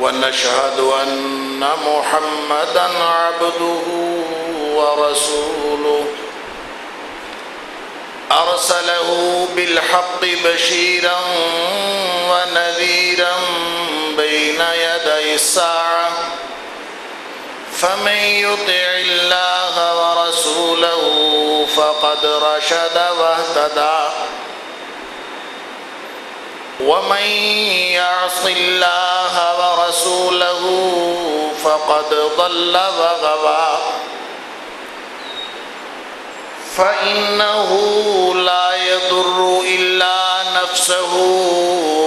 ونشهد أن محمدا عبده ورسوله. أرسله بالحق بشيرا ونذيرا بين يدي الساعة. فمن يطع الله ورسوله فقد رشد واهتدى. ومن يعص الله ورسوله فقد ضل وغوى فإنه لا يضر إلا نفسه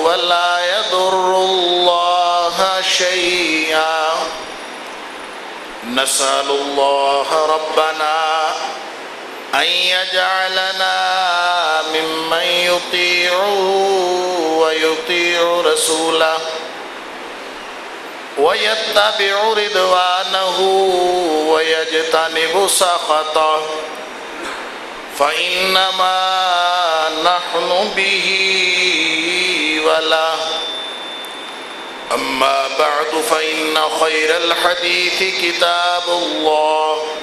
ولا يضر الله شيئا. نسأل الله ربنا أن يجعلنا ممن يطيع ويطيع رسوله ويتبع رضوانه ويجتنب سخطه فإنما نحن به وله. أما بعد فإن خير الحديث كتاب الله.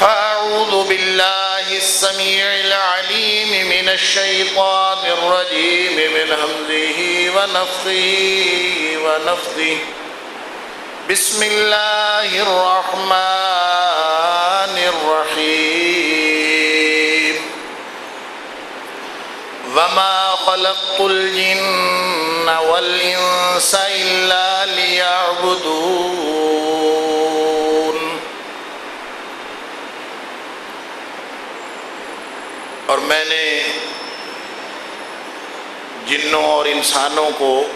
فأعوذ بالله السميع العليم من الشيطان الرجيم من همزه ونفخه ونفثه بسم الله الرحمن الرحيم. وما خلقت الجن والإنس إلا ليعبدون. میں نے جنوں اور انسانوں کو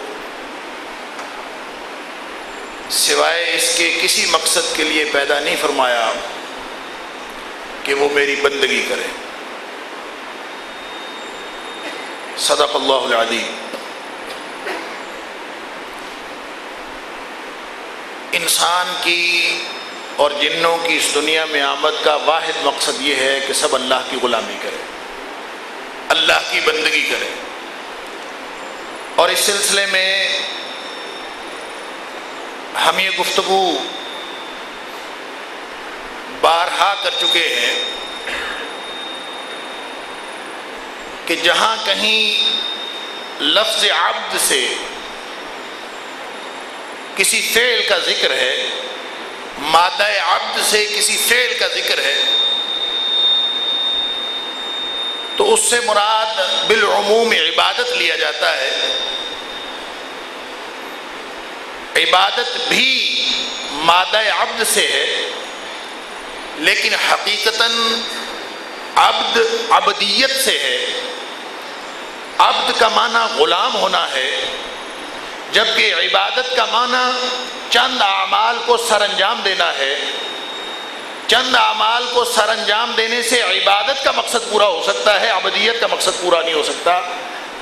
سوائے اس کے کسی مقصد کے لیے پیدا نہیں فرمایا کہ وہ میری بندگی کرے۔ صدق اللہ العظیم۔ انسان کی اور جنوں کی اس دنیا میں آمد کا واحد مقصد یہ ہے کہ سب اللہ کی غلامی کرے۔ اللہ کی بندگی کرے۔ اور اس سلسلے میں ہم یہ گفتگو بارہا کر چکے ہیں کہ جہاں کہیں لفظ عبد سے کسی فعل کا ذکر ہے، مادہ عبد سے کسی فعل کا ذکر ہے تو اس سے مراد بالعموم عبادت لیا جاتا ہے۔ عبادت بھی مادہ عبد سے ہے، لیکن حقیقتاً عبد عبدیت سے ہے۔ عبد کا معنی غلام ہونا ہے، جبکہ عبادت کا معنی چند اعمال کو سر انجام دینا ہے۔ چند اعمال کو سر انجام دینے سے عبادت کا مقصد پورا ہو سکتا ہے ابدیت کا مقصد پورا نہیں ہو سکتا۔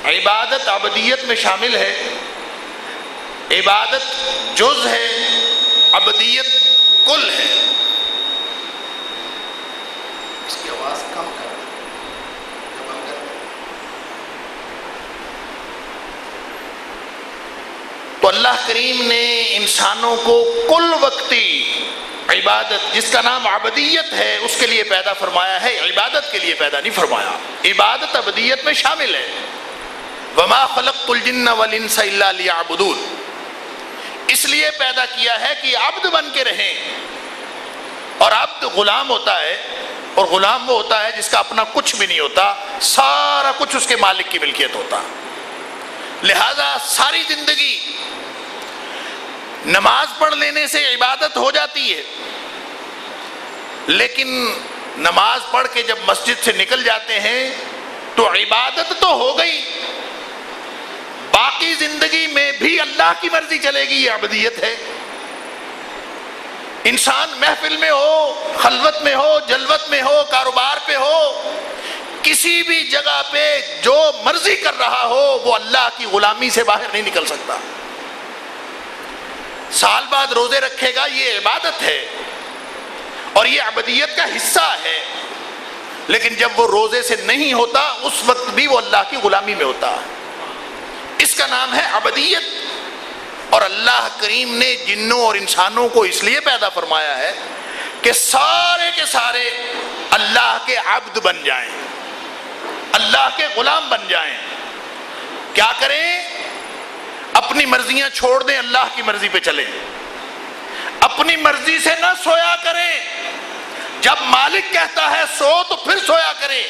عبادت ابدیت میں شامل ہے۔ عبادت جز ہے ابدیت کل ہے۔ اس کی آواز کم کر۔ تو اللہ کریم نے انسانوں کو کل وقتی عبادت جس کا نام عبدیت ہے، اس کے لیے پیدا فرمایا ہے، عبادت کے لیے پیدا نہیں فرمایا۔ عبادت عبدیت میں شامل ہے۔ وما خلق الجن والانس الا ليعبدون۔ اس لیے پیدا کیا ہے کہ عبد بن کے رہیں۔ اور عبد غلام ہوتا ہے، اور غلام وہ ہوتا ہے جس کا اپنا کچھ بھی نہیں ہوتا، سارا کچھ اس کے مالک کی ملکیت ہوتا۔ لہذا ساری زندگی نماز پڑھ لینے سے عبادت ہو جاتی ہے۔ لیکن نماز پڑھ کے جب مسجد سے نکل جاتے ہیں تو عبادت تو ہو گئی۔ باقی زندگی میں بھی اللہ کی مرضی چلے گی، یہ ابدیت ہے۔ انسان محفل میں ہو، خلوت میں ہو، جلوت میں ہو، کاروبار پہ ہو، کسی بھی جگہ پہ جو مرضی کر رہا ہو، وہ اللہ کی غلامی سے باہر نہیں نکل سکتا۔ سال بعد روزے رکھے گا، یہ عبادت ہے۔ اور یہ ابدیت کا حصہ ہے۔ لیکن جب وہ روزے سے نہیں ہوتا، اس وقت بھی وہ اللہ کی غلامی میں ہوتا۔ اس کا نام ہے ابدیت اور اللہ کریم نے جنوں اور انسانوں کو اس لیے پیدا فرمایا ہے کہ سارے کے سارے اللہ کے عبد بن جائیں۔ اللہ کے غلام بن جائیں۔ کیا کریں؟ اپنی مرضیاں چھوڑ دیں، اللہ کی مرضی پہ چلیں۔ اپنی مرضی سے نہ سویا کریں۔ جب مالک کہتا ہے سو تو پھر سویا کرے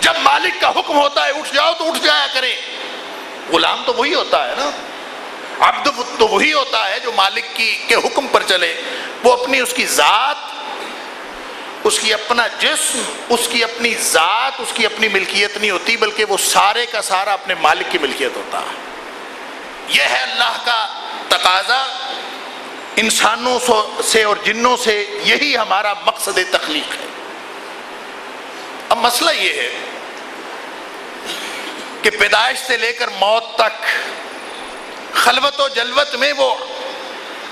جب مالک کا حکم ہوتا ہے اٹھ جاؤ تو اٹھ جایا کرے غلام تو وہی ہوتا ہے نا۔ عبد تو وہی ہوتا ہے جو مالک کی کے حکم پر چلے۔ وہ اپنی اس کی ذات، اس کی اپنا جسم، اس کی اپنی ذات، اس کی اپنی ملکیت نہیں ہوتی، بلکہ وہ سارے کا سارا اپنے مالک کی ملکیت ہوتا ہے۔ یہ ہے اللہ کا تقاضا۔ انسانوں سے اور جنوں سے یہی ہمارا مقصد تخلیق ہے۔ اب مسئلہ یہ ہے کہ پیدائش سے لے کر موت تک، خلوت و جلوت میں وہ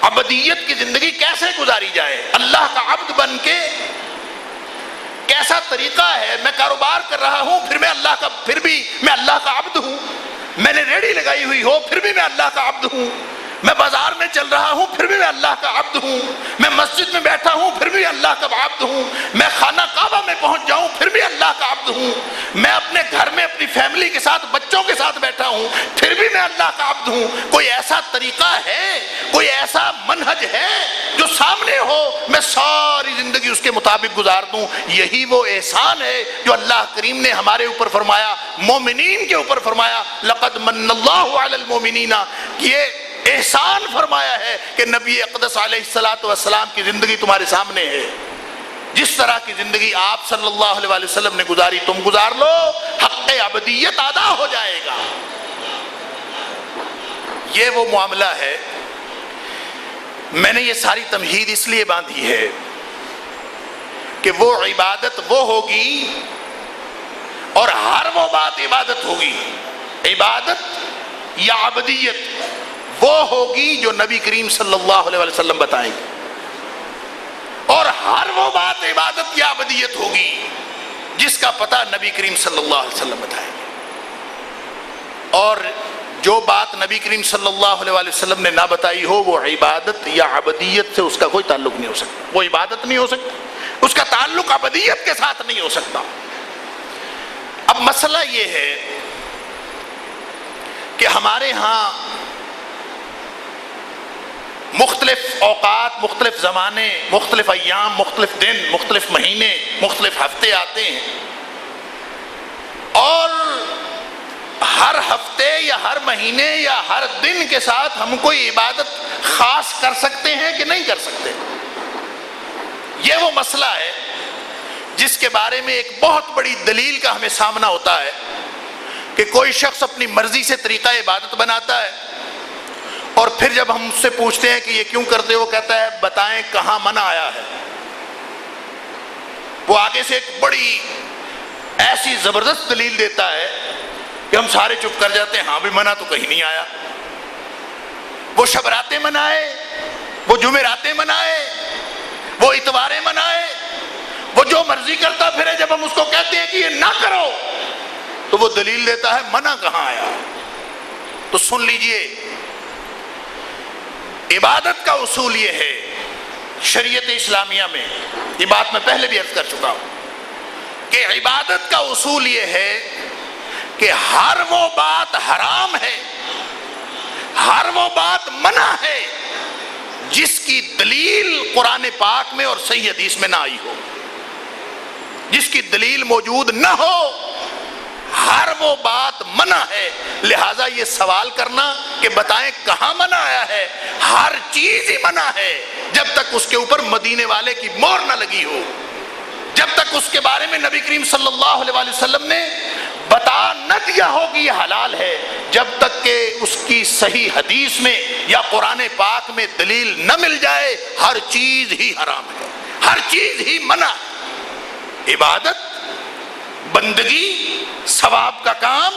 ابدیت کی زندگی کیسے گزاری جائے؟ اللہ کا عبد بن کے کیسا طریقہ ہے؟ میں کاروبار کر رہا ہوں، پھر میں اللہ کا پھر بھی میں اللہ کا عبد ہوں۔ میں نے ریڑھی لگائی ہوئی ہو پھر بھی میں اللہ کا عبد ہوں۔ میں بازار میں چل رہا ہوں، پھر بھی میں اللہ کا عبد ہوں۔ میں مسجد میں بیٹھا ہوں، پھر بھی اللہ کا عبد ہوں۔ میں خانہ کعبہ میں پہنچ جاؤں، پھر بھی اللہ کا عبد ہوں۔ میں اپنے گھر میں، اپنی فیملی کے ساتھ، بچوں کے ساتھ بیٹھا ہوں، پھر بھی میں اللہ کا عبد ہوں۔ کوئی ایسا طریقہ ہے، کوئی ایسا منہج ہے جو سامنے ہو، میں ساری زندگی اس کے مطابق گزار دوں۔ یہی وہ احسان ہے جو اللہ کریم نے ہمارے اوپر فرمایا، مومنین کے اوپر فرمایا، لقد من اللہ علی المومنین۔ یہ احسان فرمایا ہے کہ نبی اقدس علیہ السلاۃ والسلام کی زندگی تمہارے سامنے ہے۔ جس طرح کی زندگی آپ صلی اللہ علیہ وسلم نے گزاری، تم گزار لو، حق ابدیت ادا ہو جائے گا۔ یہ وہ معاملہ ہے۔ میں نے یہ ساری تمہید اس لیے باندھی ہے کہ وہ عبادت وہ ہوگی اور ہر وہ بات عبادت ہوگی۔ عبادت یا عبدیت وہ ہوگی جو نبی کریم صلی اللہ علیہ وسلم بتائیں گے۔ اور ہر وہ بات عبادت یا ابدیت ہوگی جس کا پتہ نبی کریم صلی اللہ علیہ وسلم بتائیں گے۔ اور جو بات نبی کریم صلی اللہ علیہ وسلم نے نہ بتائی ہو، وہ عبادت یا ابدیت سے اس کا کوئی تعلق نہیں ہو سکتا۔ وہ عبادت نہیں ہو سکتا۔ اس کا تعلق ابدیت کے ساتھ نہیں ہو سکتا۔ اب مسئلہ یہ ہے کہ ہمارے ہاں مختلف اوقات، مختلف زمانے، مختلف ایام، مختلف دن، مختلف مہینے، مختلف ہفتے آتے ہیں۔ اور ہر ہفتے یا ہر مہینے یا ہر دن کے ساتھ ہم کوئی عبادت خاص کر سکتے ہیں کہ نہیں کر سکتے؟ یہ وہ مسئلہ ہے جس کے بارے میں ایک بہت بڑی دلیل کا ہمیں سامنا ہوتا ہے کہ کوئی شخص اپنی مرضی سے طریقہ عبادت بناتا ہے اور پھر جب ہم اس سے پوچھتے ہیں کہ یہ کیوں کرتے وہ کہتا ہے، بتائیں کہاں منع آیا ہے۔ وہ آگے سے ایک بڑی ایسی زبردست دلیل دیتا ہے کہ ہم سارے چپ کر جاتے ہیں ہاں بھی منع تو کہیں نہیں آیا۔ وہ شبراتیں منائے، وہ جمعراتیں منائے، وہ اتواریں منائے، وہ جو مرضی کرتا پھر جب ہم اس کو کہتے ہیں کہ یہ نہ کرو، تو وہ دلیل دیتا ہے، منع کہاں آیا تو سن لیجیے عبادت کا اصول یہ ہے، شریعت اسلامیہ میں، یہ بات میں پہلے بھی عرض کر چکا ہوں، کہ عبادت کا اصول یہ ہے کہ ہر وہ بات حرام ہے، ہر وہ بات منع ہے، جس کی دلیل قرآن پاک میں اور صحیح حدیث میں نہ آئی ہو، جس کی دلیل موجود نہ ہو ہر وہ بات منع ہے۔ لہذا یہ سوال کرنا کہ بتائیں کہاں منع آیا ہے؟ ہر چیز ہی منع ہے۔ جب تک اس کے اوپر مدینے والے کی مور نہ لگی ہو۔ جب تک اس کے بارے میں نبی کریم صلی اللہ علیہ وسلم نے بتا نہ دیا ہو کہ یہ حلال ہے، جب تک کہ اس کی صحیح حدیث میں یا قرآن پاک میں دلیل نہ مل جائے، ہر چیز ہی حرام ہے۔ ہر چیز ہی منع۔ عبادت، بندگی ثواب کا کام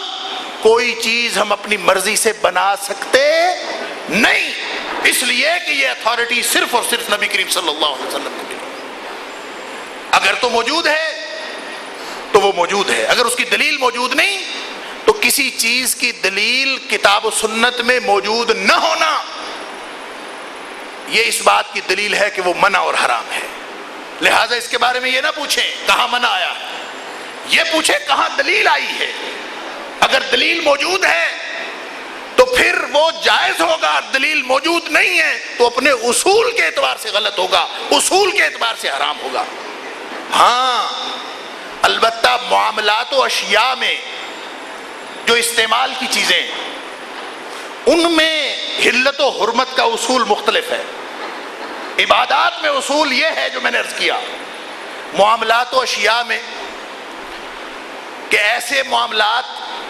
کوئی چیز ہم اپنی مرضی سے بنا سکتے نہیں۔ اس لیے کہ یہ اتھارٹی صرف اور صرف نبی کریم صلی اللہ علیہ وسلم کو اگر تو موجود ہے، تو وہ موجود ہے۔ اگر اس کی دلیل موجود نہیں، تو کسی چیز کی دلیل کتاب و سنت میں موجود نہ ہونا۔ یہ اس بات کی دلیل ہے کہ وہ منع اور حرام ہے۔ لہذا اس کے بارے میں یہ نہ پوچھیں، کہاں منع آیا ہے؟ یہ پوچھیں کہاں دلیل آئی ہے؟ اگر دلیل موجود ہے، تو پھر وہ جائز ہوگا۔ دلیل موجود نہیں ہے، تو اپنے اصول کے اعتبار سے غلط ہوگا، اصول کے اعتبار سے حرام ہوگا۔ ہاں البتہ معاملات و اشیاء میں جو استعمال کی چیزیں، ان میں حلت و حرمت کا اصول مختلف ہے۔ عبادات میں اصول یہ ہے جو میں نے عرض کیا، معاملات و اشیاء میں کہ ایسے معاملات،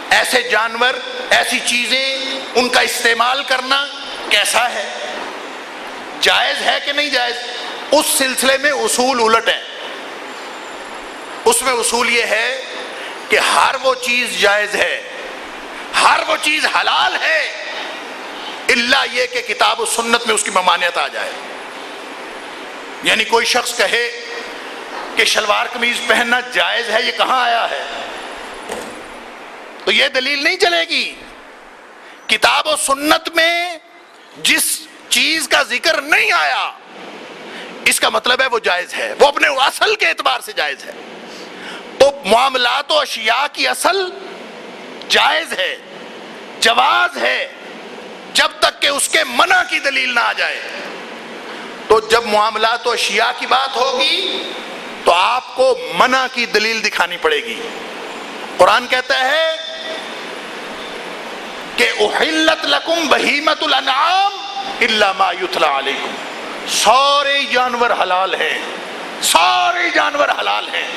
ایسے جانور، ایسی چیزیں ان کا استعمال کرنا کیسا ہے؟ جائز ہے کہ نہیں جائز؟ اس سلسلے میں اصول الٹ ہے اس میں اصول یہ ہے کہ ہر وہ چیز جائز ہے، ہر وہ چیز حلال ہے اللہ یہ کہ کتاب و سنت میں اس کی ممانعت آ جائے۔ یعنی کوئی شخص کہے کہ شلوار قمیض پہننا جائز ہے، یہ کہاں آیا ہے؟ تو یہ دلیل نہیں چلے گی۔ کتاب و سنت میں جس چیز کا ذکر نہیں آیا، اس کا مطلب ہے وہ جائز ہے۔ وہ اپنے اصل کے اعتبار سے جائز ہے۔ تو معاملات و اشیاء کی اصل جائز ہے، جواز ہے۔ جب تک کہ اس کے منع کی دلیل نہ آ جائے۔ تو جب معاملات و اشیاء کی بات ہوگی، تو آپ کو منع کی دلیل دکھانی پڑے گی۔ قرآن کہتا ہے کہ احلت لکم بہیمت الانعام الا ما یتلا علیکم۔ سارے جانور حلال ہیں۔ سارے جانور حلال ہیں۔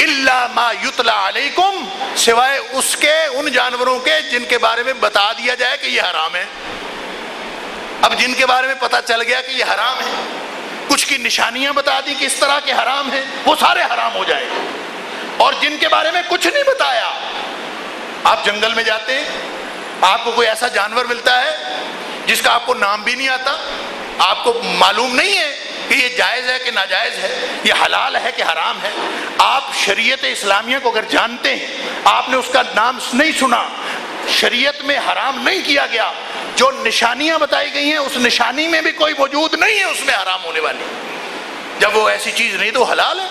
اللہ ما یتلا علیکم، سوائے اس کے، ان جانوروں کے جن کے بارے میں بتا دیا جائے کہ یہ حرام ہے اب جن کے بارے میں پتا چل گیا کہ یہ حرام ہے کچھ کی نشانیاں بتا دی کہ اس طرح کے حرام ہیں، وہ سارے حرام ہو جائیں۔ اور جن کے بارے میں کچھ نہیں بتایا، آپ جنگل میں جاتے ہیں آپ کو کوئی ایسا جانور ملتا ہے جس کا آپ کو نام بھی نہیں آتا؟ آپ کو معلوم نہیں ہے کہ یہ جائز ہے کہ ناجائز ہے، یہ حلال ہے کہ حرام ہے؟ آپ شریعت اسلامیہ کو اگر جانتے ہیں، آپ نے اس کا نام نہیں سنا، شریعت میں حرام نہیں کیا گیا، جو نشانیاں بتائی گئی ہیں، اس نشانی میں بھی کوئی موجود نہیں ہے اس میں حرام ہونے والی۔ جب وہ ایسی چیز نہیں تو حلال ہے؟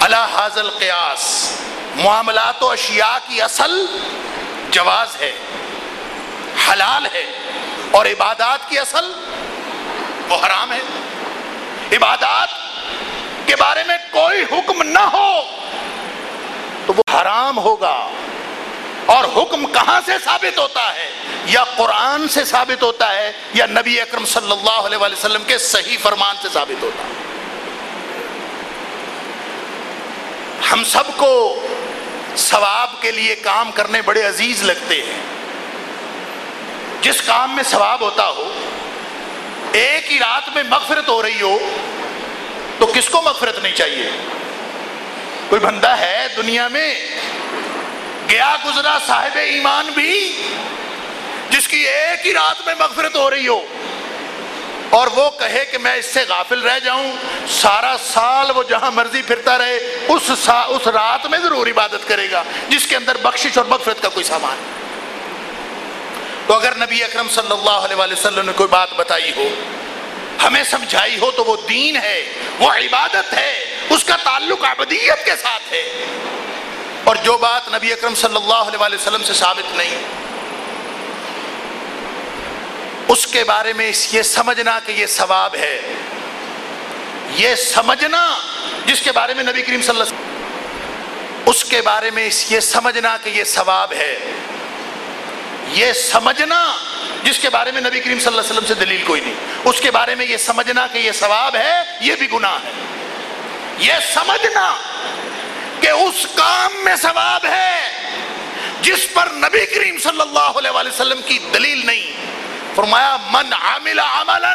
اللہ حاضل قیاس معاملات و اشیاء کی اصل جواز ہے، حلال ہے اور عبادات کی اصل وہ حرام ہے۔ عبادات کے بارے میں کوئی حکم نہ ہو تو وہ حرام ہوگا۔ اور حکم کہاں سے ثابت ہوتا ہے؟ یا قرآن سے ثابت ہوتا ہے یا نبی اکرم صلی اللہ علیہ وسلم کے صحیح فرمان سے ثابت ہوتا ہے۔ ہم سب کو ثواب کے لیے کام کرنے بڑے عزیز لگتے ہیں۔ جس کام میں ثواب ہوتا ہو، ایک ہی رات میں مغفرت ہو رہی ہو، تو کس کو مغفرت نہیں چاہیے؟ کوئی بندہ ہے دنیا میں، گیا گزرا صاحب ایمان بھی، جس کی ایک ہی رات میں مغفرت ہو رہی ہو اور وہ کہے کہ میں اس سے غافل رہ جاؤں، سارا سال وہ جہاں مرضی پھرتا رہے، اس سا، اس رات میں ضرور عبادت کرے گا، جس کے اندر بخشش اور مغفرت کا کوئی سامان۔ تو اگر نبی اکرم صلی اللہ علیہ وسلم نے کوئی بات بتائی ہو، ہمیں سمجھائی ہو تو وہ دین ہے، وہ عبادت ہے، اس کا تعلق عبدیت کے ساتھ ہے۔ اور جو بات نبی اکرم صلی اللہ علیہ وسلم سے ثابت نہیں اس کے بارے میں یہ سمجھنا کہ یہ ثواب ہے۔ یہ سمجھنا جس کے بارے میں نبی کریم صلی اللہ علیہ وسلم اس کے بارے میں یہ سمجھنا کہ یہ ثواب ہے۔ یہ سمجھنا جس کے بارے میں نبی کریم صلی اللہ علیہ وسلم سے دلیل کوئی نہیں۔ اس کے بارے میں یہ سمجھنا کہ یہ ثواب ہے، یہ بھی گناہ ہے۔ یہ سمجھنا کہ اس کام میں ثواب ہے جس پر نبی کریم صلی اللہ علیہ وسلم کی دلیل نہیں۔ فرمایا، من عامل عملا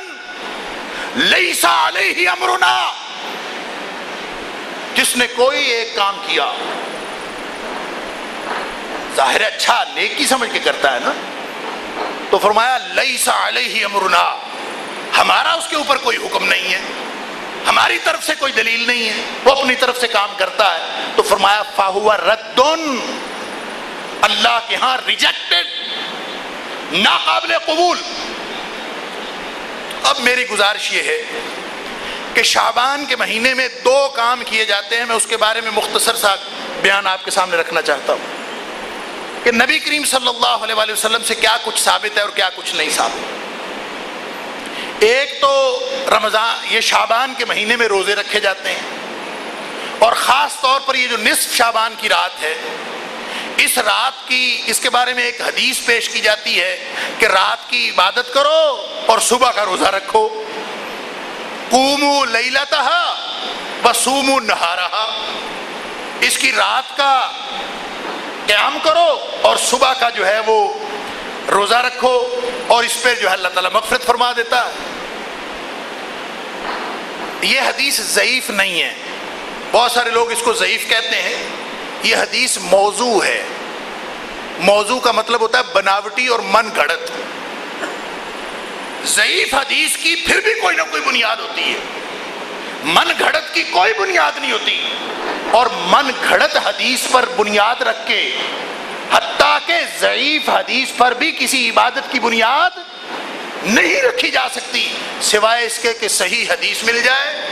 لیسا علیہ امرنا جس نے کوئی ایک کام کیا، ظاہر اچھا نیکی سمجھ کے کرتا ہے نا، تو فرمایا لیسا علیہ امرنا ہمارا اس کے اوپر کوئی حکم نہیں ہے، ہماری طرف سے کوئی دلیل نہیں ہے، وہ اپنی طرف سے کام کرتا ہے، تو فرمایا فاہوا ردن اللہ کے ہاں ریجیکٹڈ ناقابل قبول۔ اب میری گزارش یہ ہے کہ شابان کے مہینے میں دو کام کیے جاتے ہیں، میں اس کے بارے میں مختصر سا بیان آپ کے سامنے رکھنا چاہتا ہوں۔ کہ نبی کریم صلی اللہ علیہ وسلم سے کیا کچھ ثابت ہے اور کیا کچھ نہیں ثابت۔ ایک تو رمضان، یہ شابان کے مہینے میں روزے رکھے جاتے ہیں۔ اور خاص طور پر یہ جو نصف شابان کی رات ہے اس رات کی، اس کے بارے میں ایک حدیث پیش کی جاتی ہے کہ رات کی عبادت کرو اور صبح کا روزہ رکھو۔ کومو لیلتہ بسومو نہارہ اس کی رات کا قیام کرو اور صبح کا جو ہے وہ روزہ رکھو اور اس پہ جو ہے اللہ تعالیٰ مغفرت فرما دیتا یہ حدیث ضعیف نہیں ہے۔ بہت سارے لوگ اس کو ضعیف کہتے ہیں۔ یہ حدیث موضوع ہے۔ موضوع کا مطلب ہوتا ہے بناوٹی اور من گھڑت۔ ضعیف حدیث کی پھر بھی کوئی نہ کوئی بنیاد ہوتی ہے۔ من گھڑت کی کوئی بنیاد نہیں ہوتی۔ اور من گھڑت حدیث پر بنیاد رکھ کے، حتیٰ کہ ضعیف حدیث پر بھی کسی عبادت کی بنیاد نہیں رکھی جا سکتی، سوائے اس کے کہ صحیح حدیث مل جائے۔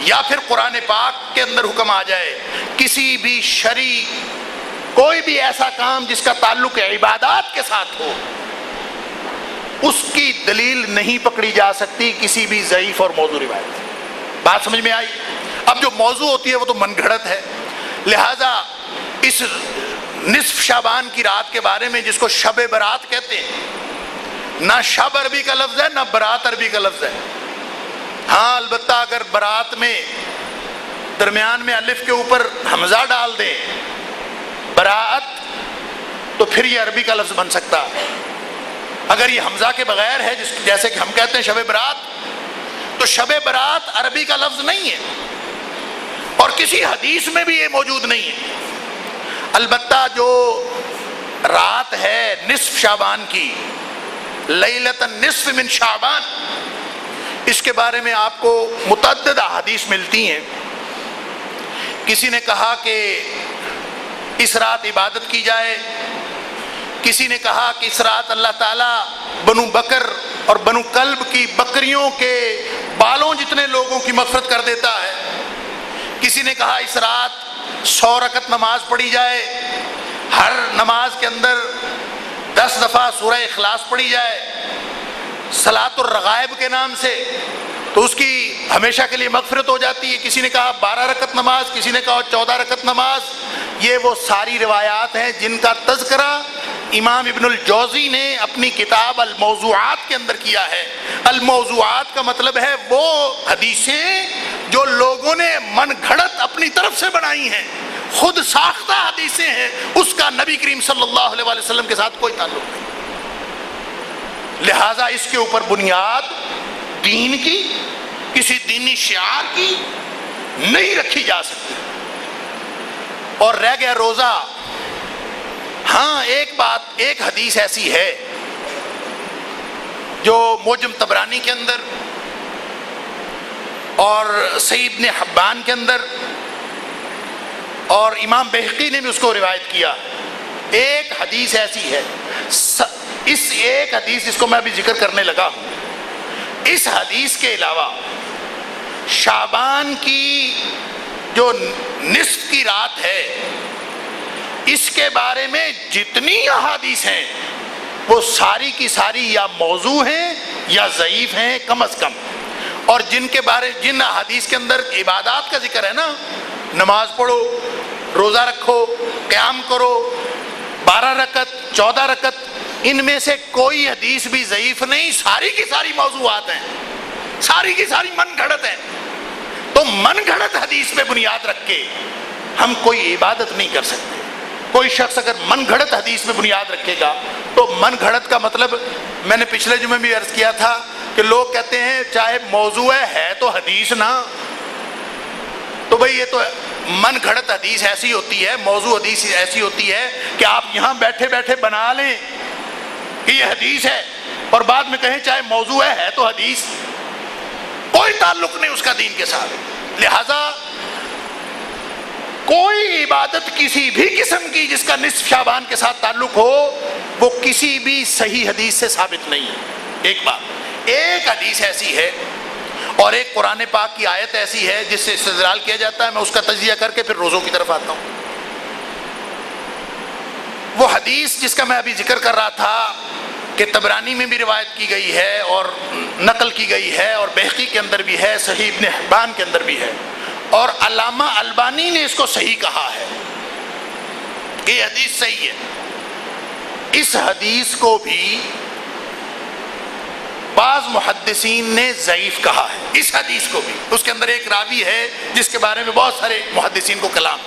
یا پھر قرآن پاک کے اندر حکم آ جائے، کسی بھی شرع کوئی بھی ایسا کام جس کا تعلق عبادات کے ساتھ ہو، اس کی دلیل نہیں پکڑی جا سکتی کسی بھی ضعیف اور موضوع روایت بات سمجھ میں آئی؟ اب جو موضوع ہوتی ہے وہ تو من گھڑت ہے۔ لہذا اس نصف شابان کی رات کے بارے میں جس کو شب برات کہتے ہیں، نہ شب عربی کا لفظ ہے، نہ برات عربی کا لفظ ہے۔ ہاں البتہ اگر برات میں، درمیان میں الف کے اوپر حمزہ ڈال دیں برات تو پھر یہ عربی کا لفظ بن سکتا۔ اگر یہ حمزہ کے بغیر ہے، جس جیسے کہ ہم کہتے ہیں شب برات، تو شب برات عربی کا لفظ نہیں ہے۔ اور کسی حدیث میں بھی یہ موجود نہیں ہے۔ البتہ جو رات ہے نصف شابان کی لیلت نصف من شعبان اس کے بارے میں آپ کو متعدد حدیث ملتی ہیں۔ کسی نے کہا کہ اس رات عبادت کی جائے، کسی نے کہا کہ اس رات اللہ تعالیٰ بنو بکر اور بنو کلب کی بکریوں کے بالوں جتنے لوگوں کی مفرت کر دیتا ہے۔ کسی نے کہا اس رات سو رکت نماز پڑھی جائے، ہر نماز کے اندر دس دفعہ سورہ اخلاص پڑھی جائے۔ سلاط الرغائب کے نام سے، تو اس کی ہمیشہ کے لیے مغفرت ہو جاتی ہے۔ کسی نے کہا بارہ رکت نماز، کسی نے کہا چودہ رکت نماز۔ یہ وہ ساری روایات ہیں جن کا تذکرہ امام ابن الجوزی نے اپنی کتاب الموضوعات کے اندر کیا ہے۔ الموضوعات کا مطلب ہے وہ حدیثیں جو لوگوں نے من گھڑت اپنی طرف سے بنائی ہیں۔ خود ساختہ حدیثیں ہیں۔ اس کا نبی کریم صلی اللہ علیہ وسلم کے ساتھ کوئی تعلق نہیں۔ لہذا اس کے اوپر بنیاد دین کی، کسی دینی شعار کی نہیں رکھی جا سکتی۔ اور رہ گیا روزہ۔ ہاں ایک بات، ایک حدیث ایسی ہے جو موجم تبرانی کے اندر اور سعید نے حبان کے اندر اور امام بحقی نے بھی اس کو روایت کیا۔ ایک حدیث ایسی ہے۔ اس ایک حدیث جس کو میں ابھی ذکر کرنے لگا ہوں، اس حدیث کے علاوہ شابان کی جو نصف کی رات ہے، اس کے بارے میں جتنی احادیث ہیں، وہ ساری کی ساری یا موضوع ہیں یا ضعیف ہیں کم از کم۔ اور جن کے بارے، جن حدیث کے اندر عبادات کا ذکر ہے نا، نماز پڑھو، روزہ رکھو، قیام کرو بارہ رکت چودہ رکت ان میں سے کوئی حدیث بھی ضعیف نہیں، ساری کی ساری موضوعات ہیں۔ ساری کی ساری من گھڑت ہیں۔ تو من گھڑت حدیث پہ بنیاد رکھ کے ہم کوئی عبادت نہیں کر سکتے۔ کوئی شخص اگر من گھڑت حدیث میں بنیاد رکھے گا، تو من گھڑت کا مطلب میں نے پچھلے جمعے بھی عرض کیا تھا کہ لوگ کہتے ہیں چاہے موضوع ہے تو حدیث نہ تو بھئی یہ تو من گھڑت حدیث ایسی ہوتی ہے، موضوع حدیث ایسی ہوتی ہے کہ آپ یہاں بیٹھے بیٹھے بنا لیں۔ کہ یہ حدیث ہے۔ اور بعد میں کہیں چاہے موضوع ہے ہے تو حدیث۔ کوئی تعلق نہیں اس کا دین کے ساتھ۔ لہذا کوئی عبادت کسی بھی قسم کی جس کا نصف شابان کے ساتھ تعلق ہو، وہ کسی بھی صحیح حدیث سے ثابت نہیں ہے۔ ایک بات، ایک حدیث ایسی ہے اور ایک قرآن پاک کی آیت ایسی ہے جس سے استدلال کیا جاتا ہے، میں اس کا تجزیہ کر کے پھر روزوں کی طرف آتا ہوں۔ وہ حدیث جس کا میں ابھی ذکر کر رہا تھا کہ تبرانی میں بھی روایت کی گئی ہے اور نقل کی گئی ہے اور بحقی کے اندر بھی ہے، صحیح ابن حبان کے اندر بھی ہے۔ اور علامہ البانی نے اس کو صحیح کہا ہے۔ کہ یہ حدیث صحیح ہے۔ اس حدیث کو بھی بعض محدثین نے ضعیف کہا ہے۔ اس حدیث کو بھی۔ اس کے اندر ایک راوی ہے جس کے بارے میں بہت سارے محدثین کو کلام۔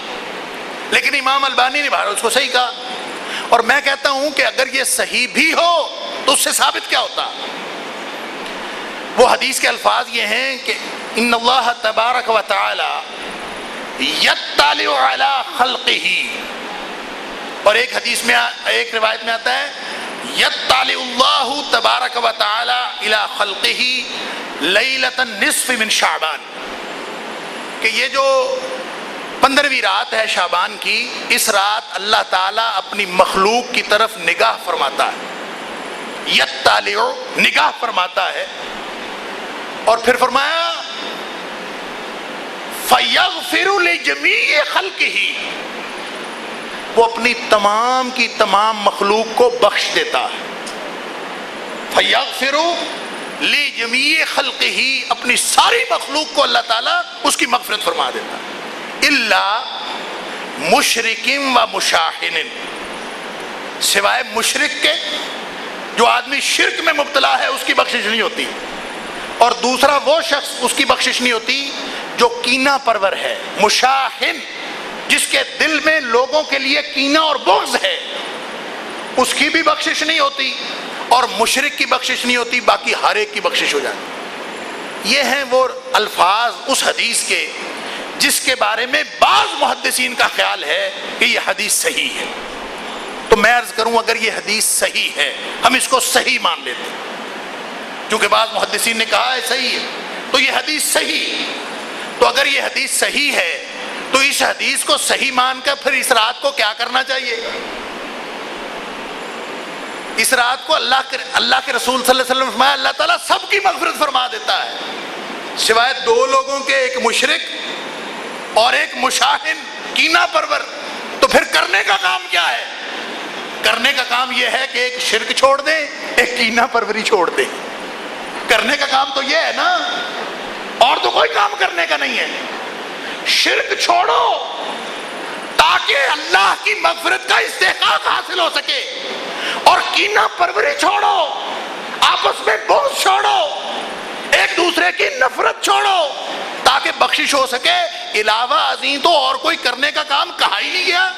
لیکن امام البانی نے بہار اس کو صحیح کہا۔ اور میں کہتا ہوں کہ اگر یہ صحیح بھی ہو تو اس سے ثابت کیا ہوتا؟ وہ حدیث کے الفاظ یہ ہیں کہ ان اللہ تبارک و تعالی یطالع علی خلقہ۔ اور ایک حدیث میں ایک روایت میں آتا ہے یطالع اللہ تبارک و تعالی الی خلقہ لیلۃ النصف من شعبان. کہ یہ جو پندرہویں رات ہے شعبان کی، اس رات اللہ تعالیٰ اپنی مخلوق کی طرف نگاہ فرماتا ہے. یت نگاہ فرماتا ہے. اور پھر فرمایا فیغ فر جمی خلق ہی وہ اپنی تمام کی تمام مخلوق کو بخش دیتا ہے۔ فیغ فرو لی جمی خلق ہی اپنی ساری مخلوق کو اللہ تعالیٰ اس کی مغفرت فرما دیتا ہے۔ اللہ مشرقم و مشاہن سوائے مشرق کے، جو آدمی شرک میں مبتلا ہے، اس کی بخشش نہیں ہوتی۔ اور دوسرا وہ شخص، اس کی بخشش نہیں ہوتی جو کینا پرور ہے۔ مشاہن جس کے دل میں لوگوں کے لیے کینا اور بغض ہے، اس کی بھی بخشش نہیں ہوتی اور مشرق کی بخشش نہیں ہوتی، باقی ہر ایک کی بخشش ہو جاتی۔ یہ ہیں وہ الفاظ اس حدیث کے جس کے بارے میں بعض محدثین کا خیال ہے کہ یہ حدیث صحیح ہے۔ تو میں عرض کروں، اگر یہ حدیث صحیح ہے، ہم اس کو صحیح مان لیتے کیونکہ بعض محدثین نے کہا ہے صحیح ہے، تو یہ حدیث صحیح تو اگر یہ حدیث صحیح ہے تو اس حدیث کو صحیح مان کر پھر اس رات کو کیا کرنا چاہیے؟ اس رات کو اللہ کے اللہ کے رسول صلی اللہ علیہ وسلم فرمایا، اللہ تعالیٰ سب کی مغفرت فرما دیتا ہے۔ سوائے دو لوگوں کے، ایک مشرق اور ایک مشاہن کینا پرور۔ تو پھر کرنے کا کام کیا ہے؟ کرنے کا کام یہ ہے کہ ایک شرک چھوڑ دے ایک کینا پروری چھوڑ دے کرنے کا کام تو یہ ہے نا، اور تو کوئی کام کرنے کا نہیں ہے۔ شرک چھوڑو تاکہ اللہ کی مغفرت کا استحقاق حاصل ہو سکے اور کینا پروری چھوڑو، آپس میں بوجھ چھوڑو، ایک دوسرے کی نفرت چھوڑو تاکہ بخشش ہو سکے۔ علاوہ ازیں تو اور کوئی کرنے کا کام کہا ہی نہیں گیا۔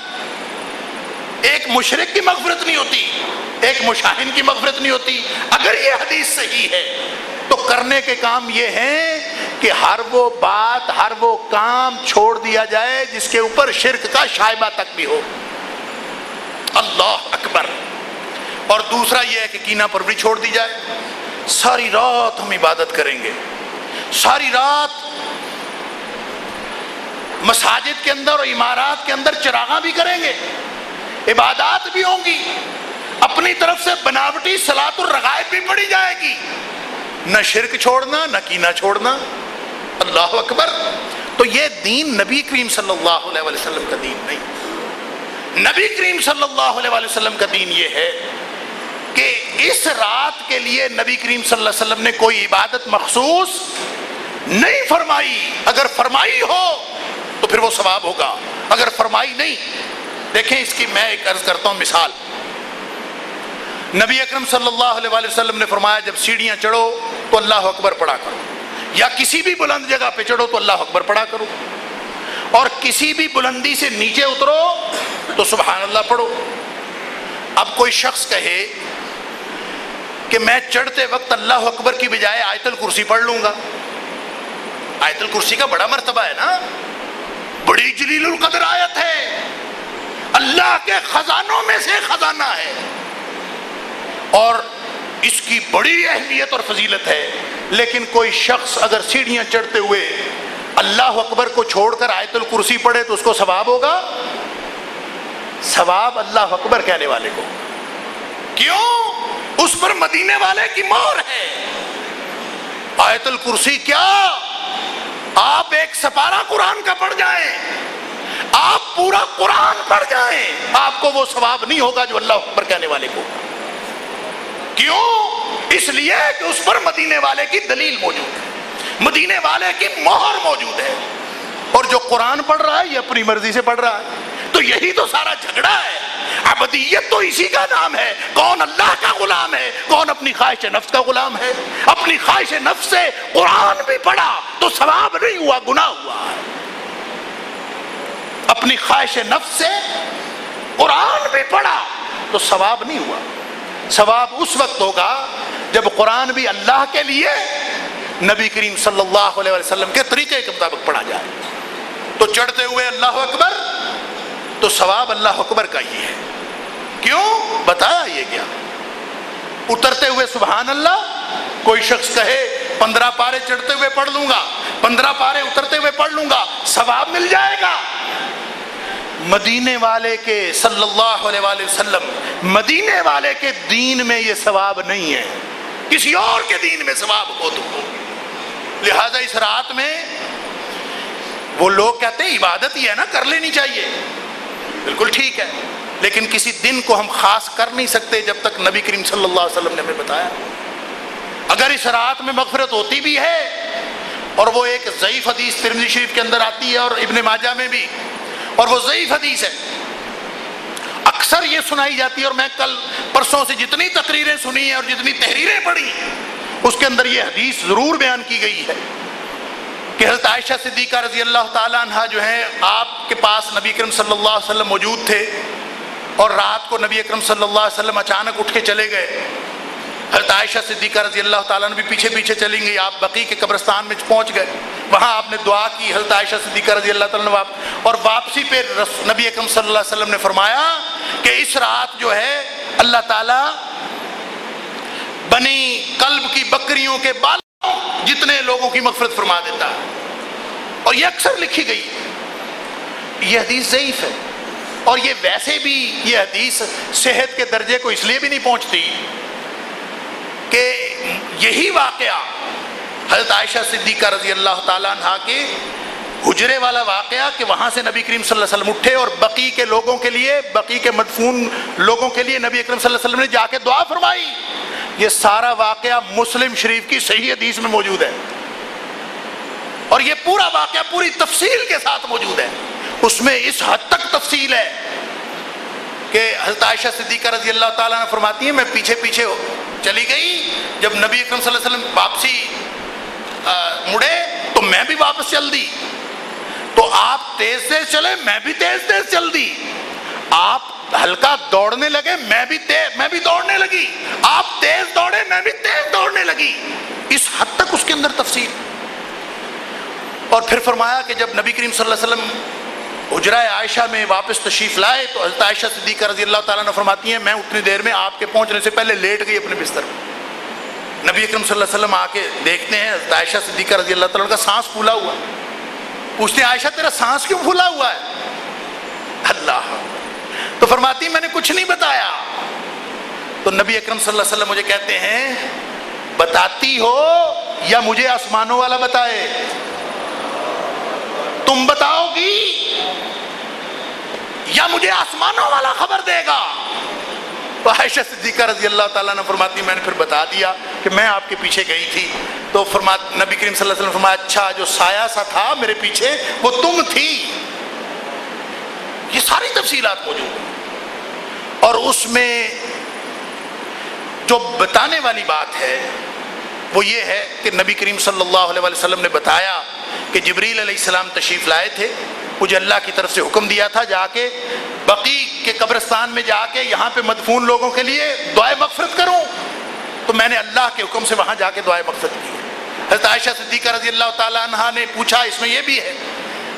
ایک مشرق کی مغفرت نہیں ہوتی، ایک مشاہن کی مغفرت نہیں ہوتی۔ اگر یہ حدیث صحیح ہے تو کرنے کے کام یہ ہیں کہ ہر وہ بات، ہر وہ کام چھوڑ دیا جائے جس کے اوپر شرک کا شائبہ تک بھی ہو۔ اللہ اکبر۔ اور دوسرا یہ ہے کہ کینا پر بھی چھوڑ دی جائے۔ ساری رات ہم عبادت کریں گے۔ ساری رات مساجد کے اندر اور عمارات کے اندر چراغاں بھی کریں گے۔ عبادات بھی ہوں گی۔ اپنی طرف سے بناوٹی سلاد الرغائب بھی پڑی جائے گی۔ نہ شرک چھوڑنا، نہ کینہ چھوڑنا۔ اللہ اکبر۔ تو یہ دین نبی کریم صلی اللہ علیہ وسلم کا دین نہیں۔ نبی کریم صلی اللہ علیہ وسلم کا دین یہ ہے کہ اس رات کے لیے نبی کریم صلی اللہ علیہ وسلم نے کوئی عبادت مخصوص نہیں فرمائی۔ اگر فرمائی ہو تو پھر وہ ثواب ہوگا۔ اگر فرمائی نہیں، دیکھیں اس کی میں ایک عرض کرتا ہوں مثال۔ نبی اکرم صلی اللہ علیہ وسلم نے فرمایا جب سیڑھیاں چڑھو تو اللہ اکبر پڑھا کرو۔ یا کسی بھی بلند جگہ پہ چڑھو تو اللہ اکبر پڑھا کرو۔ اور کسی بھی بلندی سے نیچے اترو تو سبحان اللہ پڑھو۔ اب کوئی شخص کہے کہ میں چڑھتے وقت اللہ اکبر کی بجائے آیت الکرسی پڑھ لوں گا۔ آیت الکرسی کا بڑا مرتبہ ہے نا۔ بڑی جلیل القدر آیت ہے۔ اللہ کے خزانوں میں سے خزانہ ہے۔ اور اس کی بڑی اہمیت اور فضیلت ہے۔ لیکن کوئی شخص اگر سیڑھیاں چڑھتے ہوئے اللہ اکبر کو چھوڑ کر آیت الکرسی پڑھے تو اس کو ثواب ہوگا؟ ثواب اللہ اکبر کہنے والے کو۔ کیوں؟ اس پر مدینے والے کی مور ہے۔ آیت الکرسی کیا؟ آپ ایک سپارہ قرآن کا پڑھ جائیں۔ آپ پورا قرآن پڑھ جائیں۔ آپ کو وہ ثواب نہیں ہوگا جو اللہ اکبر کہنے والے کو۔ کیوں؟ اس لیے کہ اس پر مدینے والے کی دلیل موجود ہے۔ مدینے والے کی مہر موجود ہے۔ اور جو قرآن پڑھ رہا ہے، یہ اپنی مرضی سے پڑھ رہا ہے۔ تو یہی تو سارا جھگڑا ہے۔ ابدیت تو اسی کا نام ہے۔ کون اللہ کا غلام ہے؟ کون اپنی خواہش نفس کا غلام ہے؟ اپنی خواہش نفس سے قرآن بھی پڑھا تو ثواب نہیں ہوا، گناہ ہوا۔ اپنی خواہش نفس سے قرآن بھی پڑھا تو ثواب نہیں ہوا۔ ثواب اس وقت ہوگا جب قرآن بھی اللہ کے لیے نبی کریم صلی اللہ علیہ وسلم کے طریقے کے مطابق پڑھا جائے۔ تو چڑھتے ہوئے اللہ اکبر، تو ثواب اللہ اکبر کا ہی ہے۔ کیوں؟ بتایا یہ کیا؟ اترتے ہوئے سبحان اللہ، کوئی شخص کہے، پندرہ پارے چڑھتے ہوئے پڑھ لوں گا، پندرہ پارے اترتے ہوئے پڑھ لوں گا، ثواب مل جائے گا۔ مدینے والے کے صلی اللہ علیہ وآلہ وسلم، مدینے والے کے دین میں یہ ثواب نہیں ہے۔ کسی اور کے دین میں ثواب ہو تو لہذا اس رات میں وہ لوگ کہتے ہیں، عبادت ہی ہے نا، کر لینی چاہیے۔ بالکل ٹھیک ہے۔ لیکن کسی دن کو ہم خاص کر نہیں سکتے جب تک نبی کریم صلی اللہ علیہ وسلم نے ہمیں بتایا۔ اگر اس رات میں مغفرت ہوتی بھی ہے، اور وہ ایک ضعیف حدیث ترمزی شریف کے اندر آتی ہے اور ابن ماجہ میں بھی اور وہ ضعیف حدیث ہے۔ اکثر یہ سنائی جاتی ہے اور میں کل پرسوں سے جتنی تقریریں سنی ہیں اور جتنی تحریریں پڑھی اس کے اندر یہ حدیث ضرور بیان کی گئی ہے کہ حضرت عائشہ صدیقہ رضی اللہ تعالیٰ عنہ جو ہے آپ کے پاس نبی اکرم صلی اللہ علیہ وسلم موجود تھے اور رات کو نبی اکرم صلی اللہ علیہ وسلم اچانک اٹھ کے چلے گئے۔ حضرت عائشہ صدیقہ رضی اللہ تعالیٰ نے بھی پیچھے پیچھے چلیں گئی آپ بقی کے قبرستان میں پہنچ گئے۔ وہاں آپ نے دعا کی، حضرت عائشہ صدیقہ رضی اللہ تعالیٰ نے اور واپسی پہ نبی اکرم صلی اللہ علیہ وسلم نے فرمایا کہ اس رات جو ہے اللہ تعالیٰ بنی قلب کی بکریوں کے بالوں جتنے لوگوں کی مغفرت فرما دیتا ہے۔ اور یہ اکثر لکھی گئی۔ یہ حدیث ضعیف ہے۔ اور یہ ویسے بھی یہ حدیث صحت کے درجے کو اس لیے بھی نہیں پہنچتی۔ کہ یہی واقعہ حضرت عائشہ صدیقہ رضی اللہ تعالیٰ عنہ کے حجرے والا واقعہ کہ وہاں سے نبی کریم صلی اللہ علیہ وسلم اٹھے اور بقی کے لوگوں کے لیے، بقی کے مدفون لوگوں کے لیے نبی اکرم صلی اللہ علیہ وسلم نے جا کے دعا فرمائی۔ یہ سارا واقعہ مسلم شریف کی صحیح حدیث میں موجود ہے۔ اور یہ پورا واقعہ پوری تفصیل کے ساتھ موجود ہے۔ اس میں اس حد تک تفصیل ہے۔ کہ حضرت عائشہ صدیقہ رضی اللہ تعالیٰ نے فرماتی ہے میں پیچھے پیچھے چلی گئی۔ جب نبی اکرم صلی اللہ علیہ وسلم واپسی مڑے، تو میں بھی واپس چل دی۔ تو آپ تیز تیز چلے، میں بھی تیز تیز چل دی۔ آپ ہلکا دوڑنے لگے، میں بھی تیز، میں بھی دوڑنے لگی۔ آپ تیز دوڑے، میں بھی تیز دوڑنے لگی۔ اس حد تک اس کے اندر تفصیل۔ اور پھر فرمایا کہ جب نبی کریم صلی اللہ علیہ وسلم حجرہ عائشہ میں واپس تشریف لائے تو حضرت عائشہ صدیقہ رضی اللہ تعالیٰ نے فرماتی ہیں، میں اتنی دیر میں آپ کے پہنچنے سے پہلے لیٹ گئی اپنے بستر میں نبی اکرم صلی اللہ علیہ وسلم آ کے دیکھتے ہیں، حضرت عائشہ صدیقہ رضی اللہ تعالیٰ کا سانس پھولا ہوا۔ پوچھتے ہیں، عائشہ تیرا سانس کیوں پھولا ہوا ہے؟ اللہ۔ تو فرماتی، میں نے کچھ نہیں بتایا۔ تو نبی اکرم صلی اللہ علیہ وسلم مجھے کہتے ہیں، بتاتی ہو یا مجھے آسمانوں والا بتائے؟ تم بتاؤ گی؟ یا مجھے آسمانوں والا خبر دے گا؟ عائشہ صدیقہ رضی اللہ تعالیٰ نے فرماتی، میں نے پھر بتا دیا کہ میں آپ کے پیچھے گئی تھی۔ تو فرما، نبی کریم صلی اللہ علیہ وسلم فرمایا اچھا جو سایہ سا تھا میرے پیچھے، وہ تم تھی۔ یہ ساری تفصیلات موجود اور اس میں جو بتانے والی بات ہے، وہ یہ ہے کہ نبی کریم صلی اللہ علیہ وسلم نے بتایا کہ جبریل علیہ السلام تشریف لائے تھے، مجھے اللہ کی طرف سے حکم دیا تھا جا کے بقی کے قبرستان میں جا کے یہاں پہ مدفون لوگوں کے لیے دعائیں مغفرت کروں۔ تو میں نے اللہ کے حکم سے وہاں جا کے دعائیں مغفرت کی۔ حضرت عائشہ صدیقہ رضی اللہ تعالیٰ عنہ نے پوچھا، اس میں یہ بھی ہے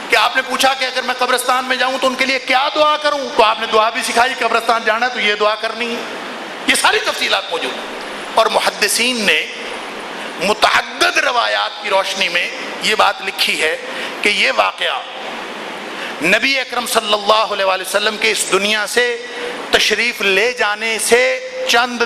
کہ آپ نے پوچھا کہ اگر میں قبرستان میں جاؤں تو ان کے لیے کیا دعا کروں؟ تو آپ نے دعا بھی سکھائی، قبرستان جانا ہے تو یہ دعا کرنی ہے۔ یہ ساری تفصیلات موجود اور محدثین نے متعدد روایات کی روشنی میں یہ بات لکھی ہے کہ یہ واقعہ نبی اکرم صلی اللہ علیہ وسلم کے اس دنیا سے تشریف لے جانے سے چند